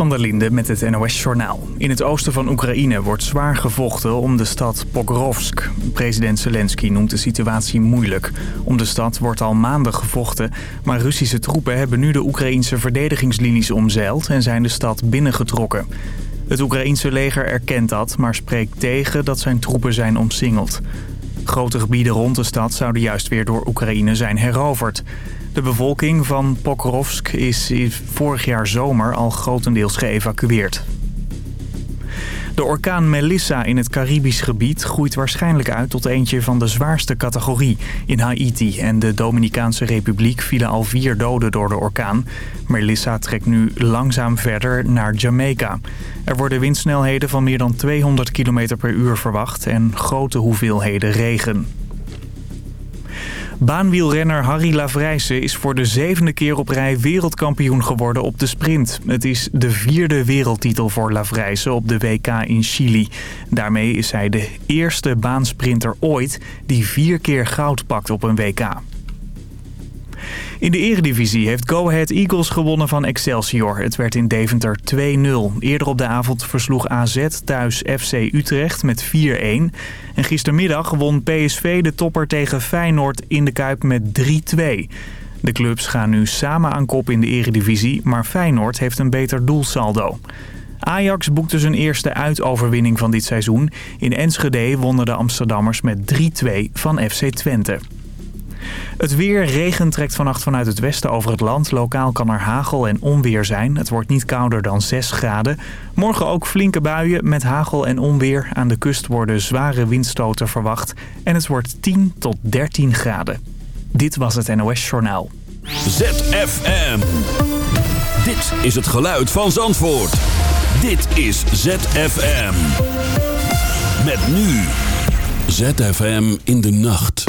Van der Linde met het NOS-journaal. In het oosten van Oekraïne wordt zwaar gevochten om de stad Pokrovsk. President Zelensky noemt de situatie moeilijk. Om de stad wordt al maanden gevochten... maar Russische troepen hebben nu de Oekraïnse verdedigingslinies omzeild... en zijn de stad binnengetrokken. Het Oekraïense leger erkent dat, maar spreekt tegen dat zijn troepen zijn omsingeld. Grote gebieden rond de stad zouden juist weer door Oekraïne zijn heroverd... De bevolking van Pokrovsk is vorig jaar zomer al grotendeels geëvacueerd. De orkaan Melissa in het Caribisch gebied groeit waarschijnlijk uit tot eentje van de zwaarste categorie. In Haiti en de Dominicaanse Republiek vielen al vier doden door de orkaan. Melissa trekt nu langzaam verder naar Jamaica. Er worden windsnelheden van meer dan 200 km per uur verwacht en grote hoeveelheden regen. Baanwielrenner Harry Lavrijsen is voor de zevende keer op rij wereldkampioen geworden op de sprint. Het is de vierde wereldtitel voor Lavrijsen op de WK in Chili. Daarmee is hij de eerste baansprinter ooit die vier keer goud pakt op een WK. In de eredivisie heeft Go Ahead Eagles gewonnen van Excelsior. Het werd in Deventer 2-0. Eerder op de avond versloeg AZ thuis FC Utrecht met 4-1. En gistermiddag won PSV de topper tegen Feyenoord in de Kuip met 3-2. De clubs gaan nu samen aan kop in de eredivisie, maar Feyenoord heeft een beter doelsaldo. Ajax boekte zijn eerste uitoverwinning van dit seizoen. In Enschede wonnen de Amsterdammers met 3-2 van FC Twente. Het weer, regen trekt vannacht vanuit het westen over het land. Lokaal kan er hagel en onweer zijn. Het wordt niet kouder dan 6 graden. Morgen ook flinke buien met hagel en onweer. Aan de kust worden zware windstoten verwacht. En het wordt 10 tot 13 graden. Dit was het NOS Journaal. ZFM. Dit is het geluid van Zandvoort. Dit is ZFM. Met nu. ZFM in de nacht.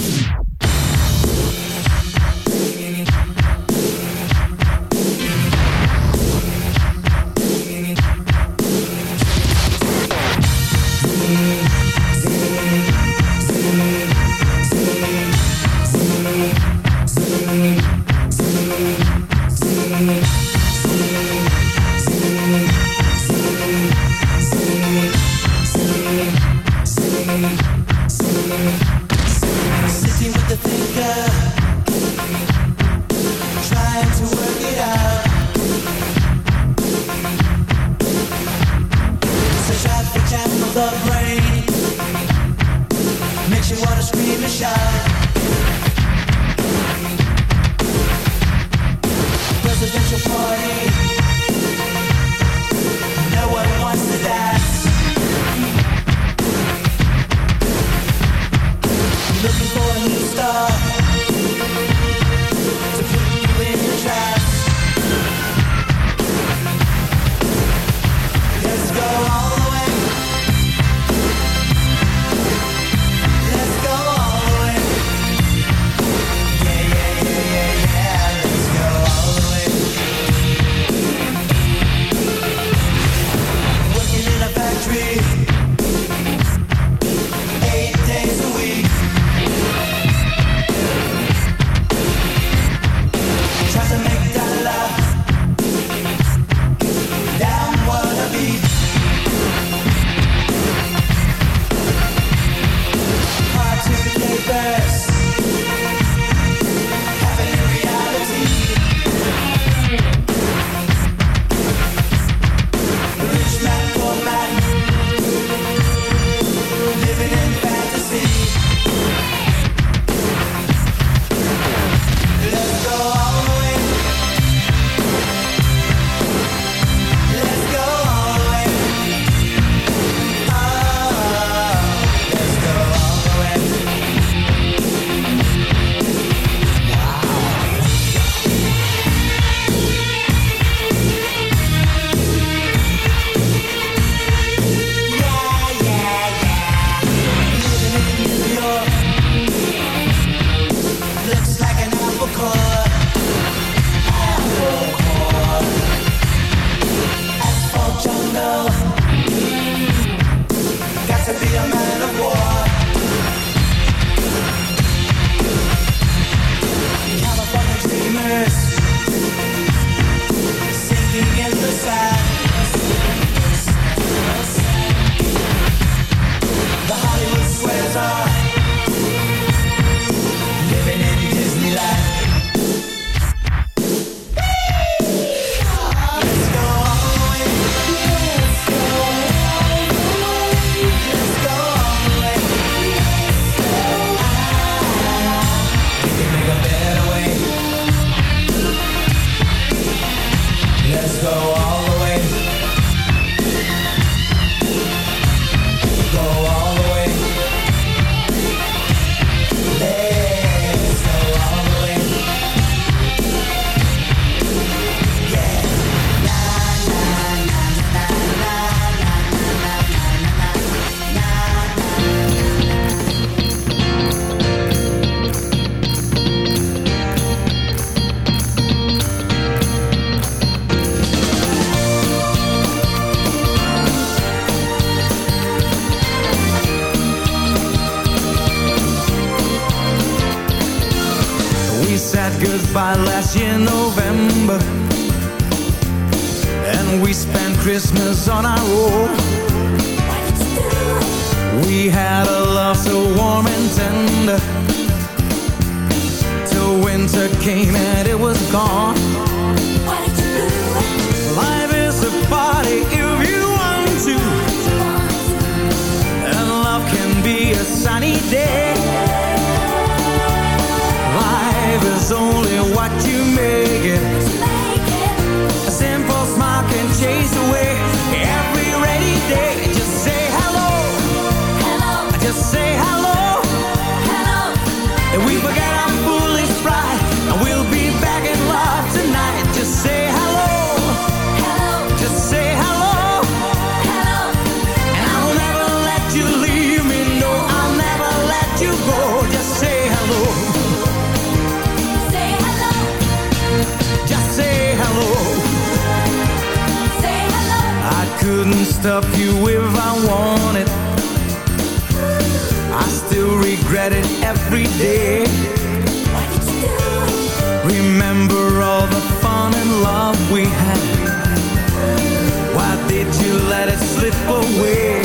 slip away.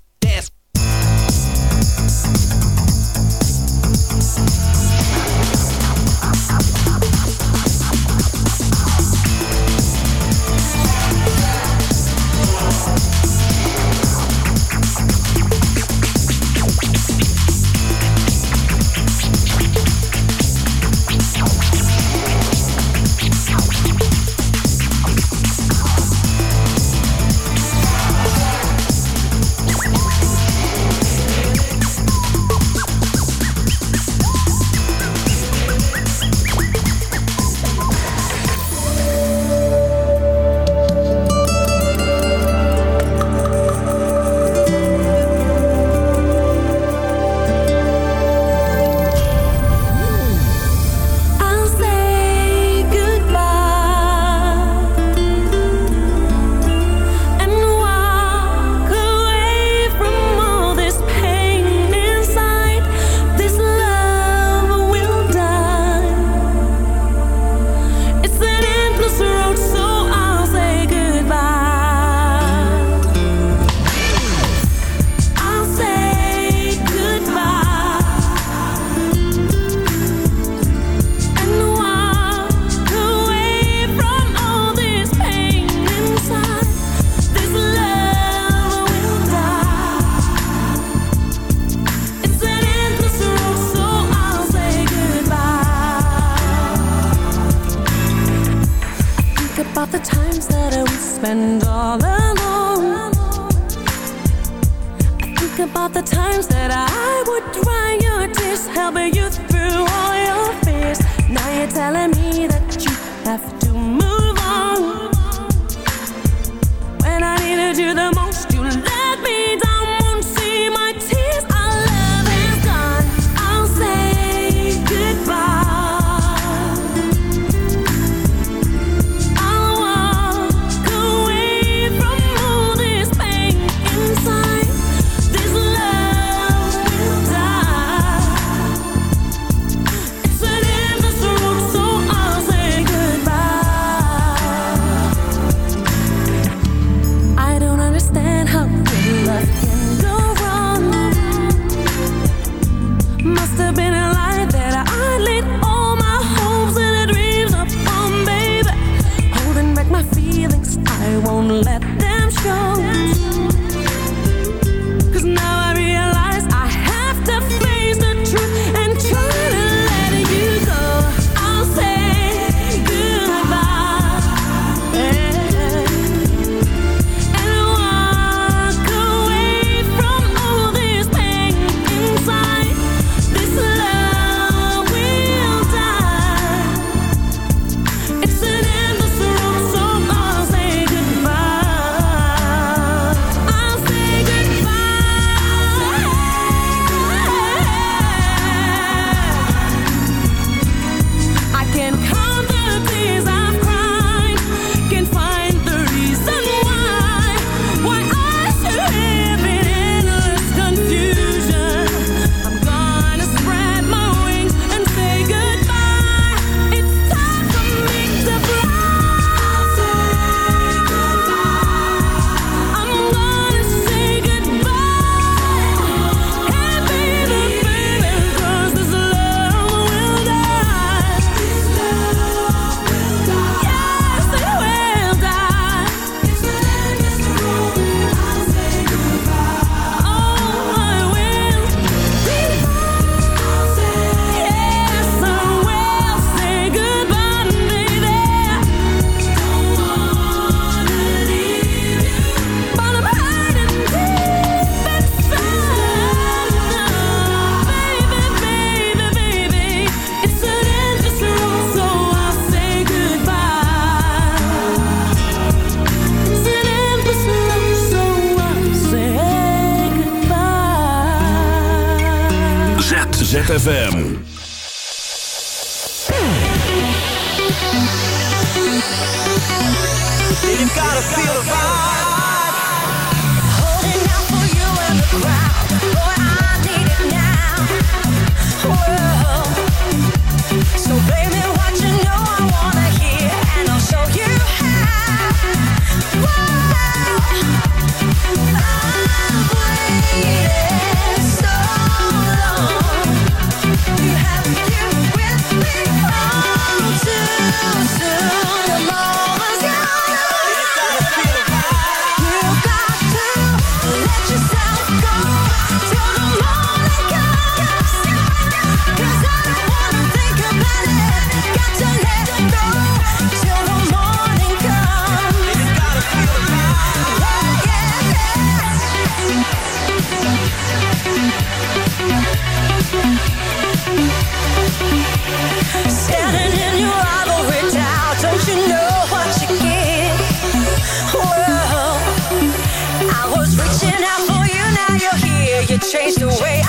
change the way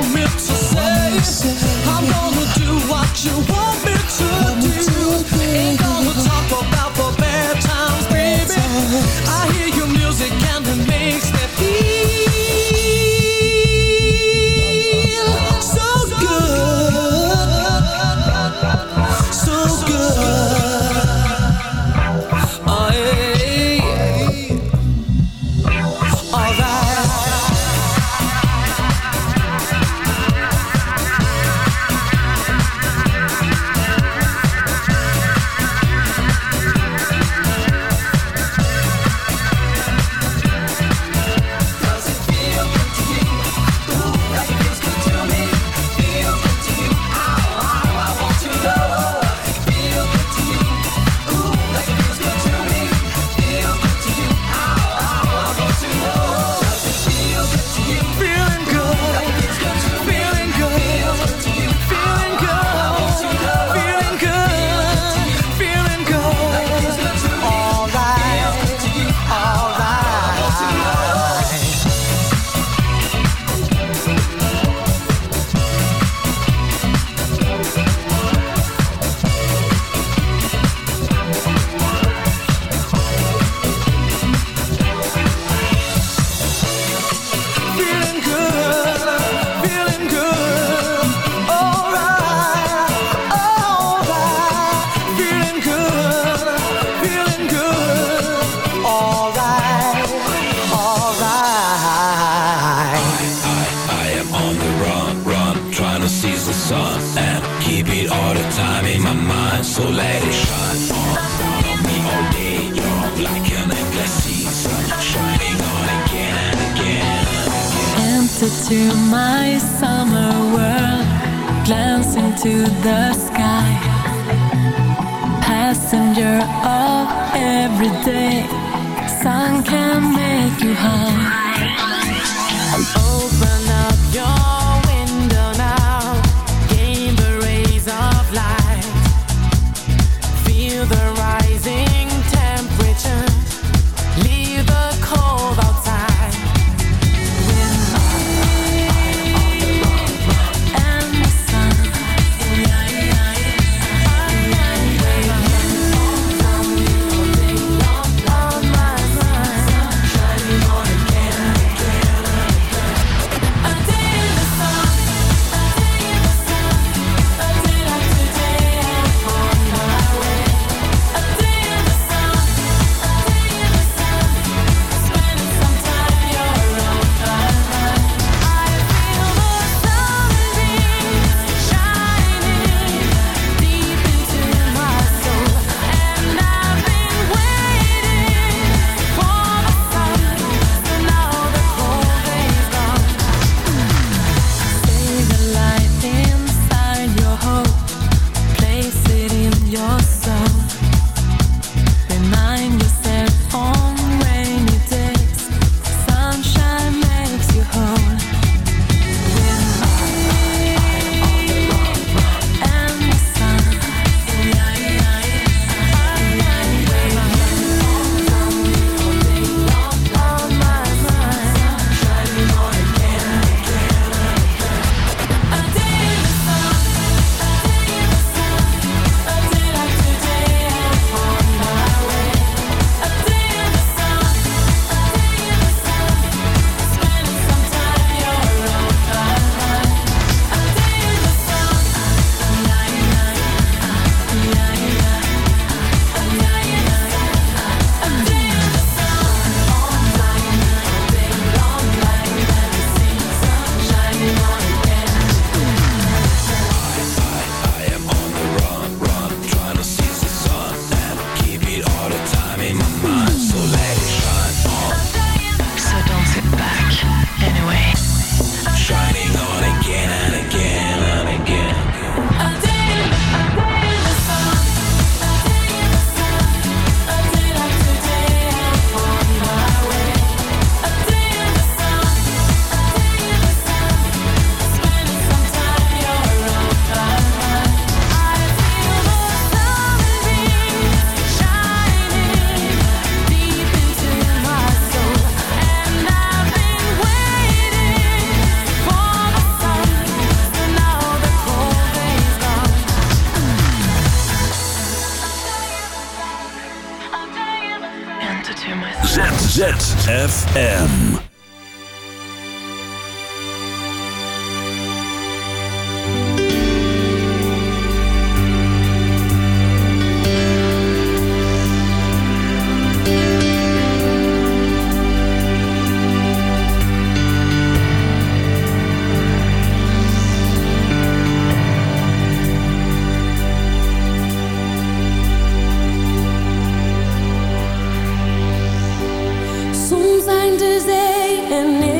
want me to say. I'm gonna do what you want me to. Let it shine on, on me all day. You're like an endless season, shining on again and again. Enter to my summer world, glance into the sky. Passenger of every day, sun can make you high. in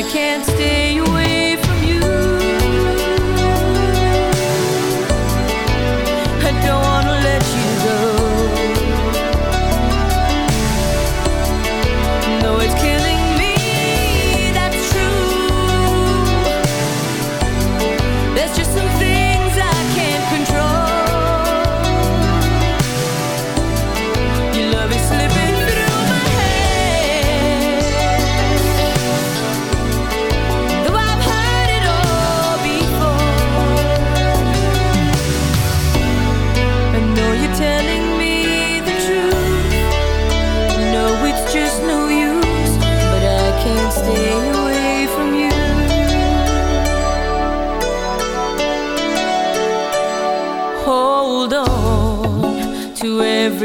I can't stay away